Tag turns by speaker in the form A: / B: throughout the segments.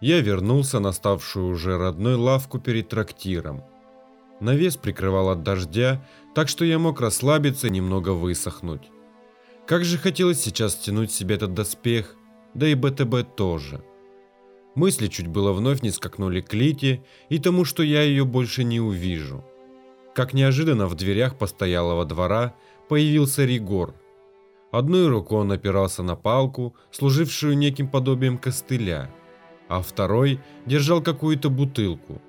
A: Я вернулся на ставшую уже родной лавку перед трактиром. Навес прикрывал от дождя, так что я мог расслабиться и немного высохнуть. Как же хотелось сейчас стянуть себе этот доспех, да и БТБ тоже. Мысли чуть было вновь не скакнули к Лите и тому, что я ее больше не увижу. Как неожиданно в дверях постоялого двора появился Ригор. Одной рукой он опирался на палку, служившую неким подобием костыля, а второй держал какую-то бутылку.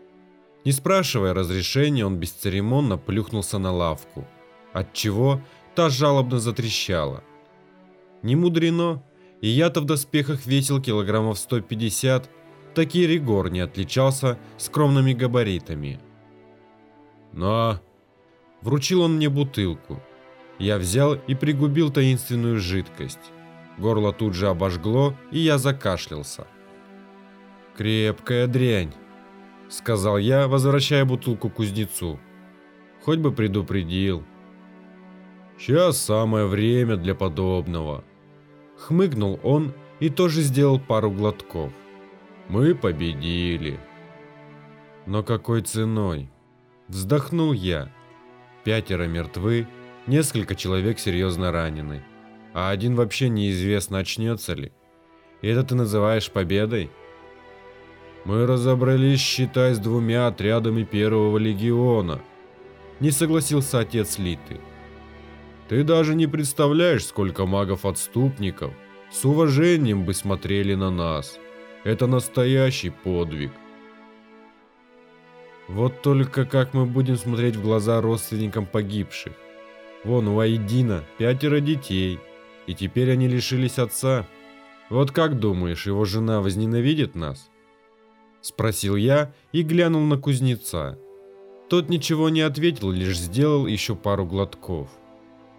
A: Не спрашивая разрешения, он бесцеремонно плюхнулся на лавку, отчего та жалобно затрещала. Не мудрено, и я-то в доспехах весил килограммов 150, так и Ригор не отличался скромными габаритами. «На!» Вручил он мне бутылку. Я взял и пригубил таинственную жидкость. Горло тут же обожгло, и я закашлялся. «Крепкая дрянь», — сказал я, возвращая бутылку кузнецу. «Хоть бы предупредил». «Сейчас самое время для подобного», Хмыкнул он и тоже сделал пару глотков. Мы победили. Но какой ценой? Вздохнул я. Пятеро мертвы, несколько человек серьезно ранены. А один вообще неизвестно, очнется ли. И это ты называешь победой? Мы разобрались, считай, с двумя отрядами первого легиона. Не согласился отец Литы. Ты даже не представляешь, сколько магов-отступников с уважением бы смотрели на нас. Это настоящий подвиг. Вот только как мы будем смотреть в глаза родственникам погибших. Вон у Айдина пятеро детей, и теперь они лишились отца. Вот как думаешь, его жена возненавидит нас? Спросил я и глянул на кузнеца. Тот ничего не ответил, лишь сделал еще пару глотков.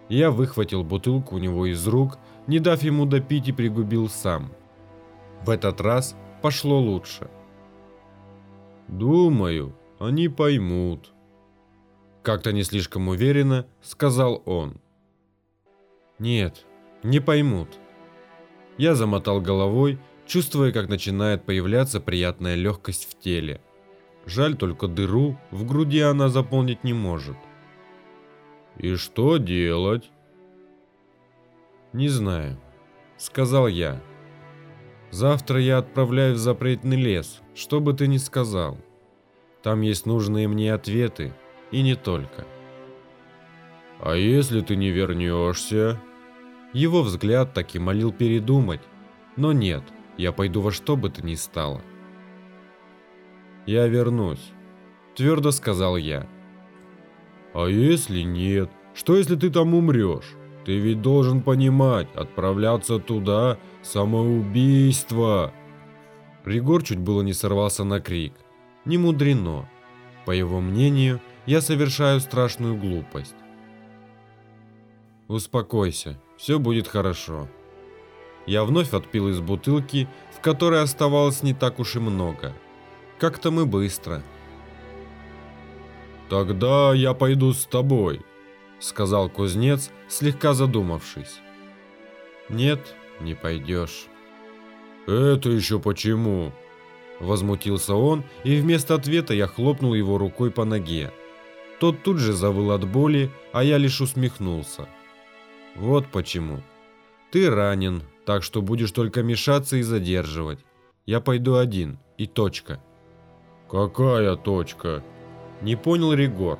A: Я выхватил бутылку у него из рук, не дав ему допить и пригубил сам. В этот раз пошло лучше. «Думаю, они поймут», — как-то не слишком уверенно сказал он. «Нет, не поймут». Я замотал головой, чувствуя, как начинает появляться приятная легкость в теле. Жаль только дыру в груди она заполнить не может. «И что делать?» «Не знаю», — сказал я. «Завтра я отправляюсь в запретный лес, что бы ты ни сказал. Там есть нужные мне ответы, и не только». «А если ты не вернешься?» Его взгляд так и молил передумать, но нет, я пойду во что бы то ни стало. «Я вернусь», — твердо сказал я. А если нет? Что если ты там умрешь? Ты ведь должен понимать, отправляться туда – самоубийство. Ригор чуть было не сорвался на крик. Не мудрено. По его мнению, я совершаю страшную глупость. Успокойся, все будет хорошо. Я вновь отпил из бутылки, в которой оставалось не так уж и много. Как-то мы быстро. «Тогда я пойду с тобой», — сказал кузнец, слегка задумавшись. «Нет, не пойдешь». «Это еще почему?» Возмутился он, и вместо ответа я хлопнул его рукой по ноге. Тот тут же завыл от боли, а я лишь усмехнулся. «Вот почему. Ты ранен, так что будешь только мешаться и задерживать. Я пойду один, и точка». «Какая точка?» Не понял Ригор.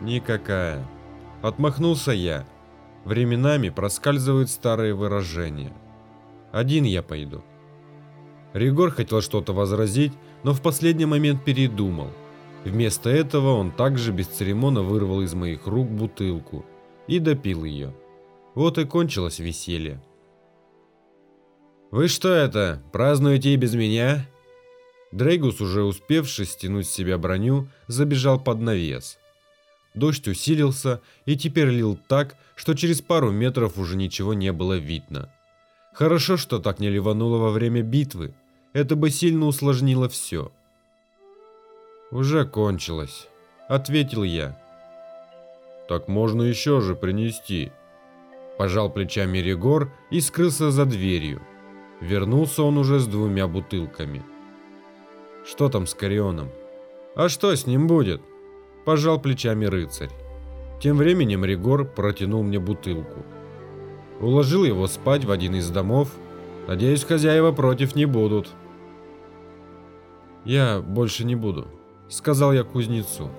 A: Никакая. Отмахнулся я. Временами проскальзывают старые выражения. Один я пойду. Ригор хотел что-то возразить, но в последний момент передумал. Вместо этого он также без церемона вырвал из моих рук бутылку и допил ее. Вот и кончилось веселье. «Вы что это, празднуете и без меня?» Дрейгус, уже успевший стянуть с себя броню, забежал под навес. Дождь усилился и теперь лил так, что через пару метров уже ничего не было видно. Хорошо, что так не ливануло во время битвы, это бы сильно усложнило все. «Уже кончилось», — ответил я. «Так можно еще же принести», — пожал плечами Ригор и скрылся за дверью. Вернулся он уже с двумя бутылками. Что там с Карионом? А что с ним будет? Пожал плечами рыцарь. Тем временем Ригор протянул мне бутылку. Уложил его спать в один из домов. Надеюсь, хозяева против не будут. Я больше не буду, сказал я кузнецу.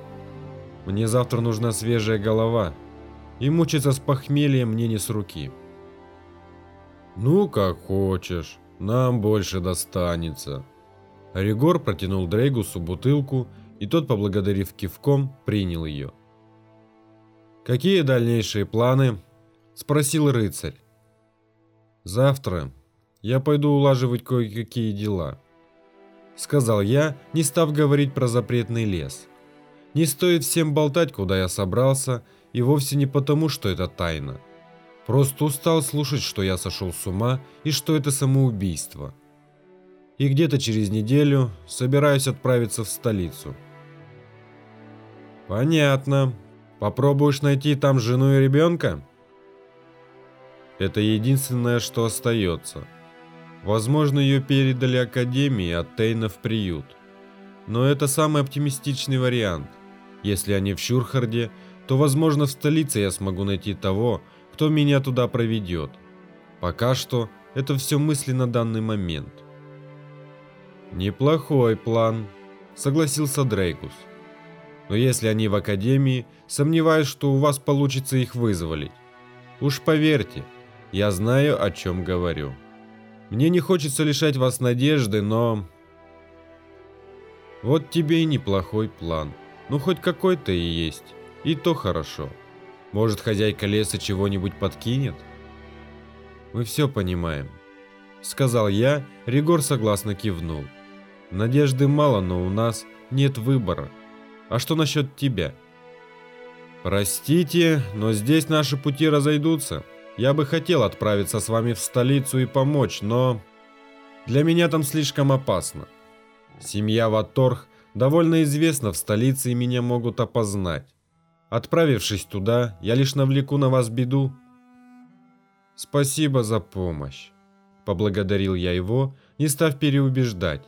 A: Мне завтра нужна свежая голова, и мучиться с похмельем мне не с руки. Ну, как хочешь, нам больше достанется. Ригор протянул Дрейгусу бутылку, и тот, поблагодарив кивком, принял ее. «Какие дальнейшие планы?» – спросил рыцарь. «Завтра я пойду улаживать кое-какие дела», – сказал я, не став говорить про запретный лес. «Не стоит всем болтать, куда я собрался, и вовсе не потому, что это тайна. Просто устал слушать, что я сошел с ума и что это самоубийство. И где-то через неделю собираюсь отправиться в столицу». «Понятно», Попробуешь найти там жену и ребенка? Это единственное, что остается. Возможно, ее передали Академии от Тейна в приют. Но это самый оптимистичный вариант. Если они в Шурхарде, то, возможно, в столице я смогу найти того, кто меня туда проведет. Пока что это все мысли на данный момент. Неплохой план, согласился Дрейкус. Но если они в академии, сомневаюсь, что у вас получится их вызволить. Уж поверьте, я знаю, о чем говорю. Мне не хочется лишать вас надежды, но... Вот тебе и неплохой план. Ну, хоть какой-то и есть. И то хорошо. Может, хозяйка леса чего-нибудь подкинет? Мы все понимаем. Сказал я, Ригор согласно кивнул. Надежды мало, но у нас нет выбора. А что насчет тебя? Простите, но здесь наши пути разойдутся. Я бы хотел отправиться с вами в столицу и помочь, но... Для меня там слишком опасно. Семья Ваторх довольно известна в столице и меня могут опознать. Отправившись туда, я лишь навлеку на вас беду. Спасибо за помощь. Поблагодарил я его, не став переубеждать.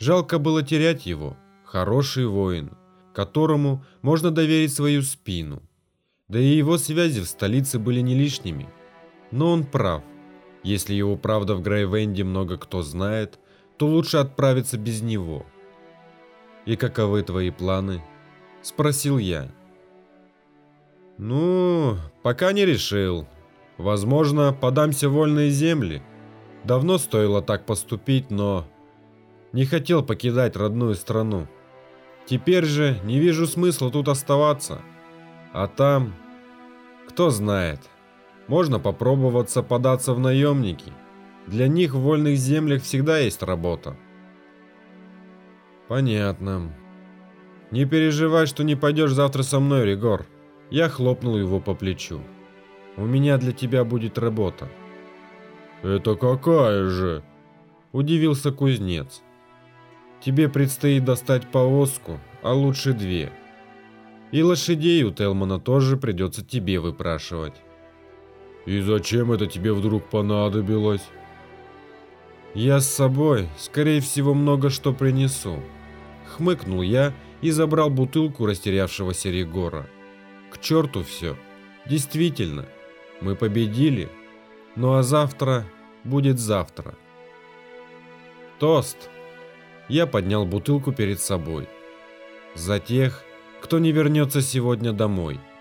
A: Жалко было терять его. Хороший воин, которому можно доверить свою спину. Да и его связи в столице были не лишними. Но он прав. Если его правда в Грейвенде много кто знает, то лучше отправиться без него. «И каковы твои планы?» – спросил я. «Ну, пока не решил. Возможно, подамся в вольные земли. Давно стоило так поступить, но не хотел покидать родную страну. Теперь же не вижу смысла тут оставаться. А там... Кто знает. Можно попробоваться податься в наемники. Для них в вольных землях всегда есть работа. Понятно. Не переживай, что не пойдешь завтра со мной, Ригор. Я хлопнул его по плечу. У меня для тебя будет работа. Это какая же? Удивился кузнец. Тебе предстоит достать повозку, а лучше две. И лошадей у Телмана тоже придется тебе выпрашивать. И зачем это тебе вдруг понадобилось? Я с собой, скорее всего, много что принесу. Хмыкнул я и забрал бутылку растерявшегося Регора. Черту все. Действительно, мы победили. Ну а завтра будет завтра. Тост! Я поднял бутылку перед собой. За тех, кто не вернется сегодня домой –